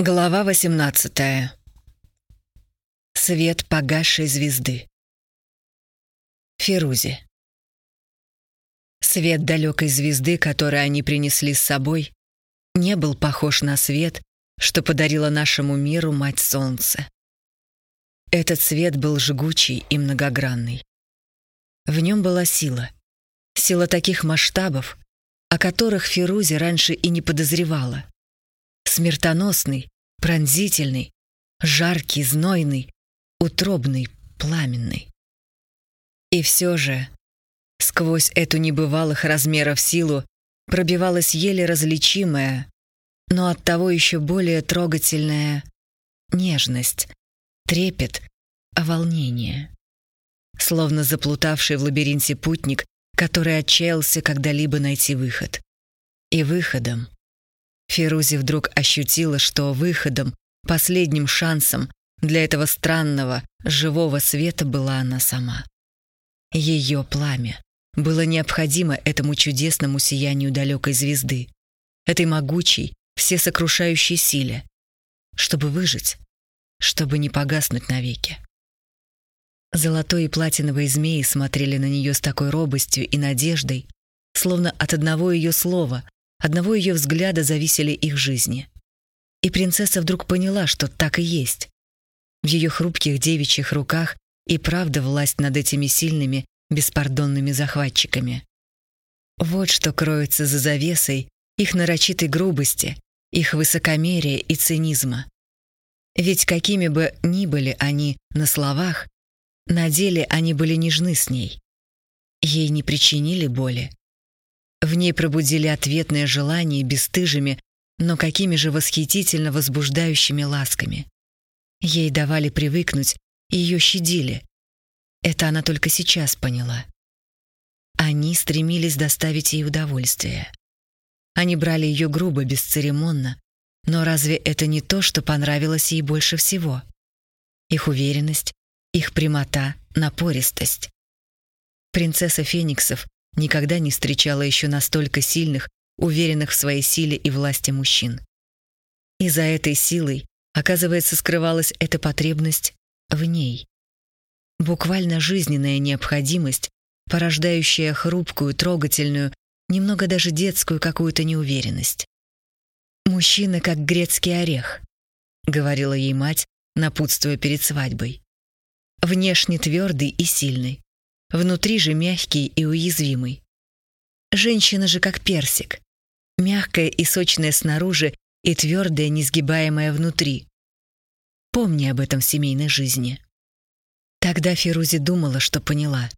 Глава 18. Свет погасшей звезды. Ферузи. Свет далекой звезды, который они принесли с собой, не был похож на свет, что подарила нашему миру Мать Солнце. Этот свет был жгучий и многогранный. В нем была сила. Сила таких масштабов, о которых Ферузи раньше и не подозревала смертоносный, пронзительный, жаркий, знойный, утробный, пламенный. И все же, сквозь эту небывалых размеров силу пробивалась еле различимая, но оттого еще более трогательная нежность, трепет, волнение. Словно заплутавший в лабиринте путник, который отчаялся когда-либо найти выход. И выходом Фирузи вдруг ощутила, что выходом, последним шансом для этого странного, живого света была она сама. Ее пламя было необходимо этому чудесному сиянию далекой звезды, этой могучей, всесокрушающей силе, чтобы выжить, чтобы не погаснуть навеки. Золотой и платиновые змеи смотрели на нее с такой робостью и надеждой, словно от одного ее слова одного ее взгляда зависели их жизни. И принцесса вдруг поняла, что так и есть. В ее хрупких девичьих руках и правда власть над этими сильными, беспардонными захватчиками. Вот что кроется за завесой их нарочитой грубости, их высокомерия и цинизма. Ведь какими бы ни были они на словах, на деле они были нежны с ней. Ей не причинили боли, в ней пробудили ответное желание бесстыжими, но какими же восхитительно возбуждающими ласками. Ей давали привыкнуть ее щадили. Это она только сейчас поняла. Они стремились доставить ей удовольствие. Они брали ее грубо, бесцеремонно, но разве это не то, что понравилось ей больше всего? Их уверенность, их прямота, напористость. Принцесса Фениксов никогда не встречала еще настолько сильных, уверенных в своей силе и власти мужчин. И за этой силой, оказывается, скрывалась эта потребность в ней. Буквально жизненная необходимость, порождающая хрупкую, трогательную, немного даже детскую какую-то неуверенность. «Мужчина как грецкий орех», — говорила ей мать, напутствуя перед свадьбой. «Внешне твердый и сильный, внутри же мягкий и уязвимый. Женщина же как персик, мягкая и сочная снаружи и твердая, несгибаемая внутри. Помни об этом в семейной жизни. Тогда Фирузи думала, что поняла.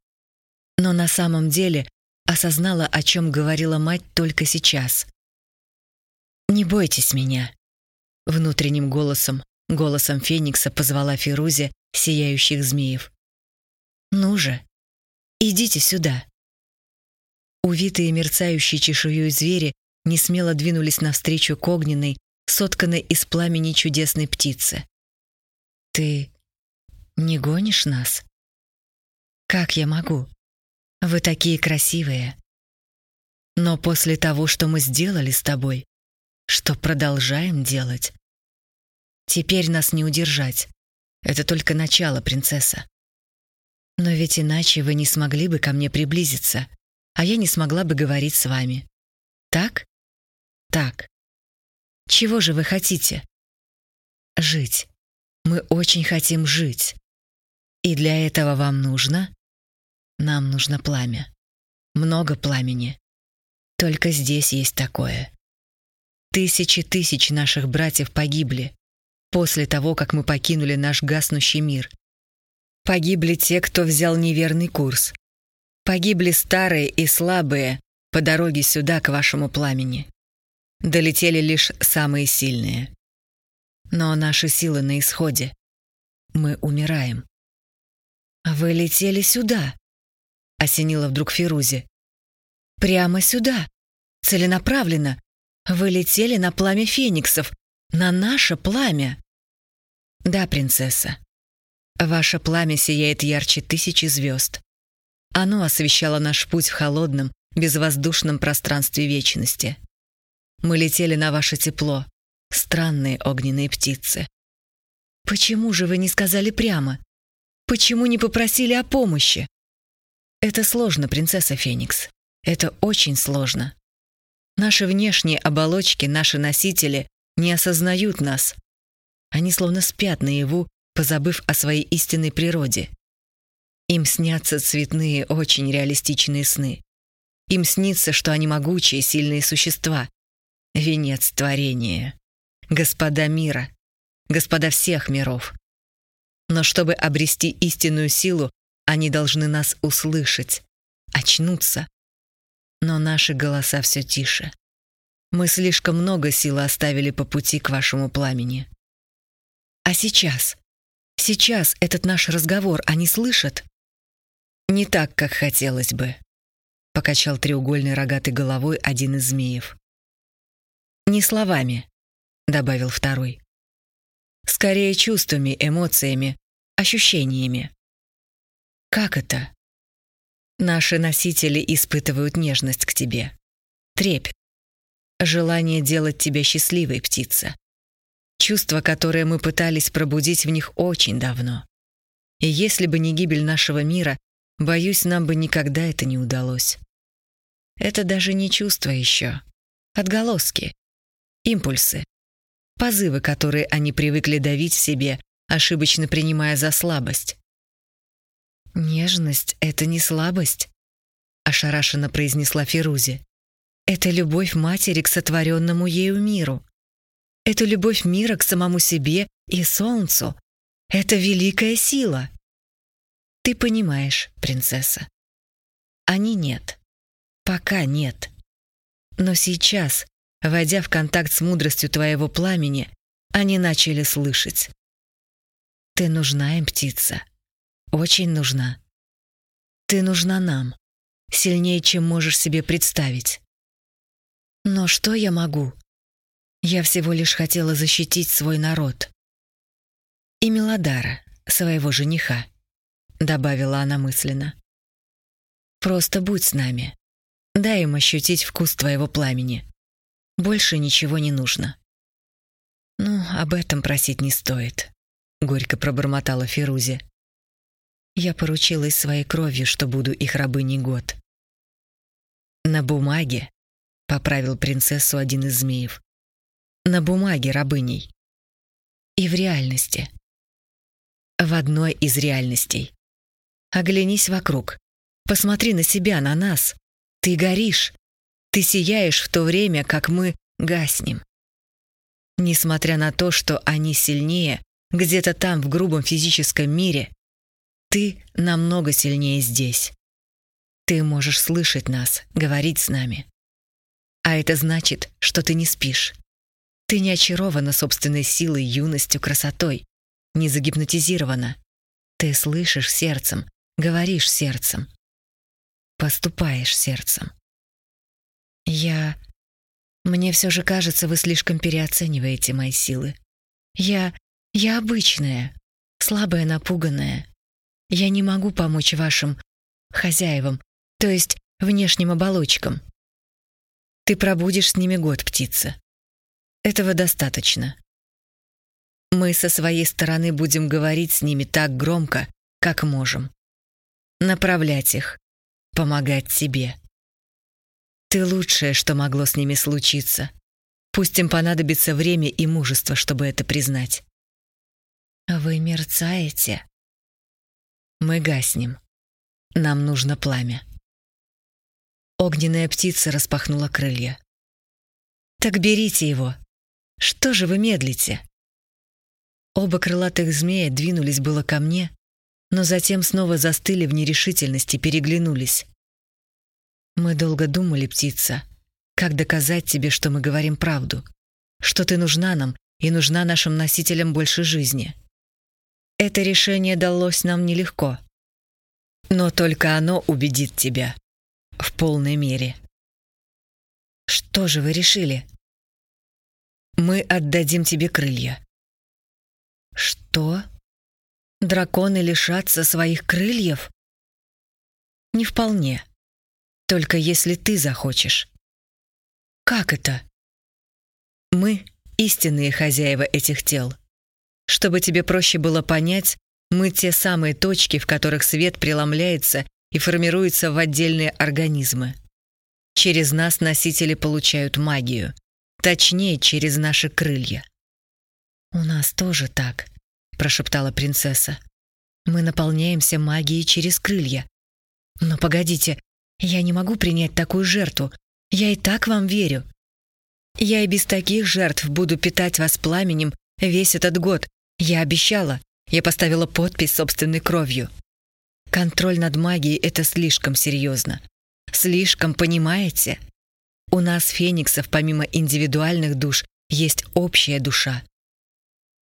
Но на самом деле осознала, о чем говорила мать только сейчас. «Не бойтесь меня», — внутренним голосом, голосом Феникса позвала Фирузи сияющих змеев. «Ну же, Идите сюда». Увитые мерцающей чешуей звери несмело двинулись навстречу к огненной, сотканной из пламени чудесной птице. «Ты не гонишь нас?» «Как я могу? Вы такие красивые. Но после того, что мы сделали с тобой, что продолжаем делать, теперь нас не удержать. Это только начало, принцесса. Но ведь иначе вы не смогли бы ко мне приблизиться, а я не смогла бы говорить с вами. Так? Так. Чего же вы хотите? Жить. Мы очень хотим жить. И для этого вам нужно? Нам нужно пламя. Много пламени. Только здесь есть такое. Тысячи тысяч наших братьев погибли после того, как мы покинули наш гаснущий мир — Погибли те, кто взял неверный курс. Погибли старые и слабые по дороге сюда, к вашему пламени. Долетели лишь самые сильные. Но наши силы на исходе. Мы умираем. А «Вы летели сюда», — осенила вдруг Фирузи. «Прямо сюда, целенаправленно. Вы летели на пламя фениксов, на наше пламя». «Да, принцесса», Ваше пламя сияет ярче тысячи звезд. Оно освещало наш путь в холодном, безвоздушном пространстве вечности. Мы летели на ваше тепло, странные огненные птицы. Почему же вы не сказали прямо? Почему не попросили о помощи? Это сложно, принцесса Феникс. Это очень сложно. Наши внешние оболочки, наши носители не осознают нас. Они словно спят наяву, позабыв о своей истинной природе. Им снятся цветные, очень реалистичные сны. Им снится, что они могучие, сильные существа. Венец творения. Господа мира. Господа всех миров. Но чтобы обрести истинную силу, они должны нас услышать, очнуться. Но наши голоса все тише. Мы слишком много силы оставили по пути к вашему пламени. А сейчас? Сейчас этот наш разговор они слышат? Не так, как хотелось бы покачал треугольной рогатой головой один из змеев. Не словами, добавил второй. Скорее чувствами, эмоциями, ощущениями. Как это? Наши носители испытывают нежность к тебе. Трепет. Желание делать тебя счастливой, птица. Чувство, которое мы пытались пробудить в них очень давно. И если бы не гибель нашего мира, боюсь, нам бы никогда это не удалось. Это даже не чувство еще. Отголоски, импульсы, позывы, которые они привыкли давить в себе, ошибочно принимая за слабость. «Нежность — это не слабость», — ошарашенно произнесла Фирузи. «Это любовь матери к сотворенному ею миру. Это любовь мира к самому себе и солнцу. Это великая сила». «Ты понимаешь, принцесса. Они нет. Пока нет. Но сейчас, войдя в контакт с мудростью твоего пламени, они начали слышать. Ты нужна им, птица. Очень нужна. Ты нужна нам. Сильнее, чем можешь себе представить. Но что я могу? Я всего лишь хотела защитить свой народ. И Мелодара, своего жениха, добавила она мысленно. Просто будь с нами. Дай им ощутить вкус твоего пламени. Больше ничего не нужно. Ну, об этом просить не стоит, горько пробормотала Фирузи. Я поручилась своей кровью, что буду их рабыней год. На бумаге, поправил принцессу один из змеев. На бумаге рабыней. И в реальности. В одной из реальностей. Оглянись вокруг. Посмотри на себя, на нас. Ты горишь. Ты сияешь в то время, как мы гаснем. Несмотря на то, что они сильнее, где-то там, в грубом физическом мире, ты намного сильнее здесь. Ты можешь слышать нас, говорить с нами. А это значит, что ты не спишь. Ты не очарована собственной силой, юностью, красотой, не загипнотизирована. Ты слышишь сердцем, говоришь сердцем поступаешь сердцем. Я... Мне все же кажется, вы слишком переоцениваете мои силы. Я... Я обычная, слабая, напуганная. Я не могу помочь вашим хозяевам, то есть внешним оболочкам. Ты пробудешь с ними год, птица. Этого достаточно. Мы со своей стороны будем говорить с ними так громко, как можем. Направлять их, помогать тебе. Ты лучшее, что могло с ними случиться. Пусть им понадобится время и мужество, чтобы это признать. Вы мерцаете. Мы гаснем. Нам нужно пламя. Огненная птица распахнула крылья. Так берите его. Что же вы медлите? Оба крылатых змея двинулись было ко мне, но затем снова застыли в нерешительности, переглянулись. «Мы долго думали, птица, как доказать тебе, что мы говорим правду, что ты нужна нам и нужна нашим носителям больше жизни. Это решение далось нам нелегко, но только оно убедит тебя в полной мере». «Что же вы решили?» «Мы отдадим тебе крылья». «Что?» Драконы лишатся своих крыльев? Не вполне. Только если ты захочешь. Как это? Мы истинные хозяева этих тел. Чтобы тебе проще было понять, мы те самые точки, в которых свет преломляется и формируется в отдельные организмы. Через нас носители получают магию, точнее, через наши крылья. «У нас тоже так», — прошептала принцесса. «Мы наполняемся магией через крылья. Но погодите, я не могу принять такую жертву. Я и так вам верю. Я и без таких жертв буду питать вас пламенем весь этот год. Я обещала. Я поставила подпись собственной кровью. Контроль над магией — это слишком серьезно. Слишком, понимаете? У нас, фениксов, помимо индивидуальных душ, есть общая душа.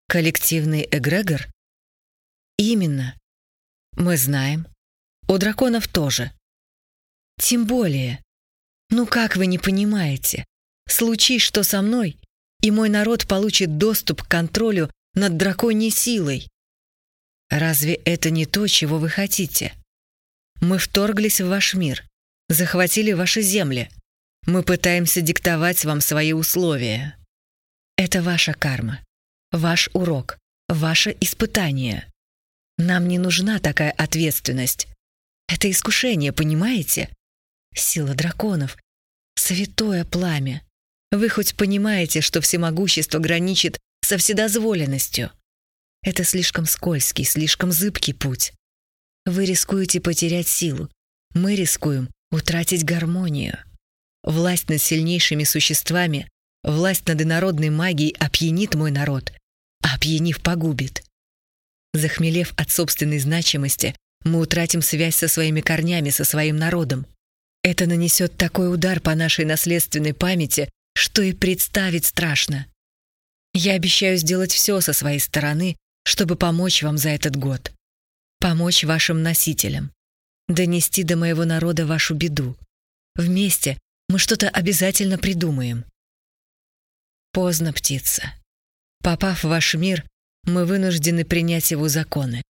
Коллективный эгрегор? Именно. Мы знаем. У драконов тоже. Тем более. Ну как вы не понимаете? Случись что со мной, и мой народ получит доступ к контролю над драконьей силой. Разве это не то, чего вы хотите? Мы вторглись в ваш мир, захватили ваши земли. Мы пытаемся диктовать вам свои условия. Это ваша карма, ваш урок, ваше испытание. Нам не нужна такая ответственность. Это искушение, понимаете? Сила драконов. Святое пламя. Вы хоть понимаете, что всемогущество граничит со вседозволенностью? Это слишком скользкий, слишком зыбкий путь. Вы рискуете потерять силу. Мы рискуем утратить гармонию. Власть над сильнейшими существами, власть над инородной магией опьянит мой народ, а опьянив погубит. Захмелев от собственной значимости, мы утратим связь со своими корнями, со своим народом. Это нанесет такой удар по нашей наследственной памяти, что и представить страшно. Я обещаю сделать все со своей стороны, чтобы помочь вам за этот год. Помочь вашим носителям. Донести до моего народа вашу беду. Вместе мы что-то обязательно придумаем. Поздно, птица. Попав в ваш мир, мы вынуждены принять его законы.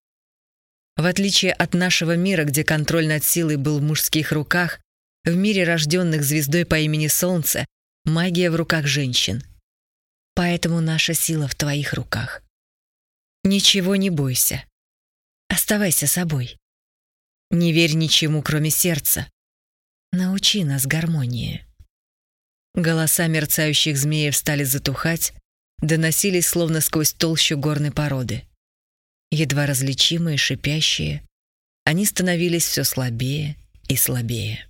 В отличие от нашего мира, где контроль над силой был в мужских руках, в мире рожденных звездой по имени Солнце магия в руках женщин. Поэтому наша сила в твоих руках. Ничего не бойся. Оставайся собой. Не верь ничему, кроме сердца. Научи нас гармонии. Голоса мерцающих змеев стали затухать, доносились словно сквозь толщу горной породы. Едва различимые, шипящие, они становились все слабее и слабее.